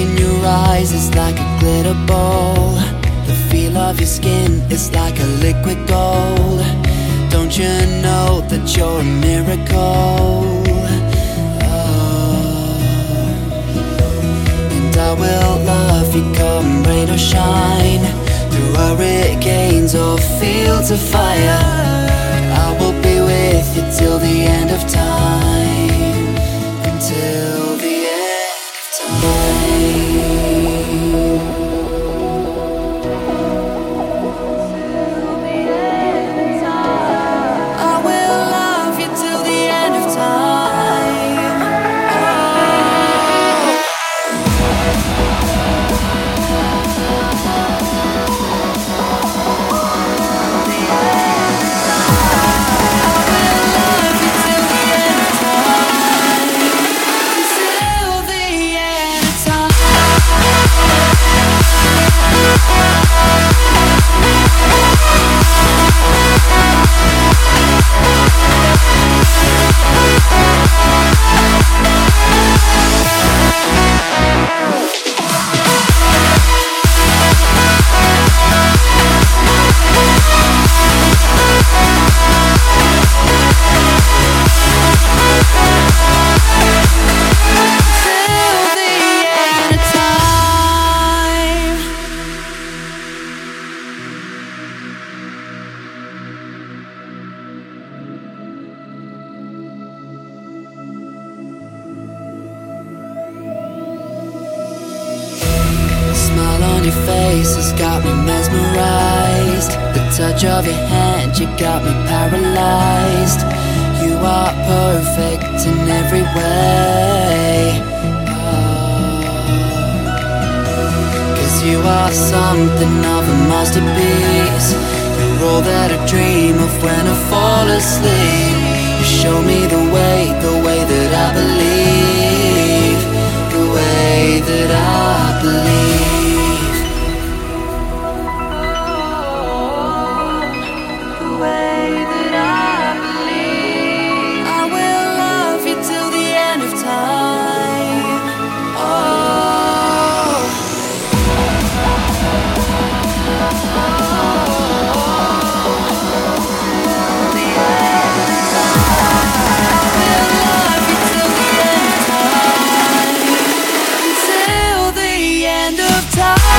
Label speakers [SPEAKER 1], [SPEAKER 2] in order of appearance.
[SPEAKER 1] in your eyes is like a glitter ball. The feel of your skin is like a liquid gold. Don't you know that you're a miracle? Oh. And I will love you come rain or shine Through hurricanes or fields of fire I will be with you till the end of time face has got me mesmerized. The touch of your hand, you got me paralyzed. You are perfect in every way. Oh. Cause you are something of a masterpiece. You're all that I dream of when I fall asleep. You show me the way, the way that I believe. End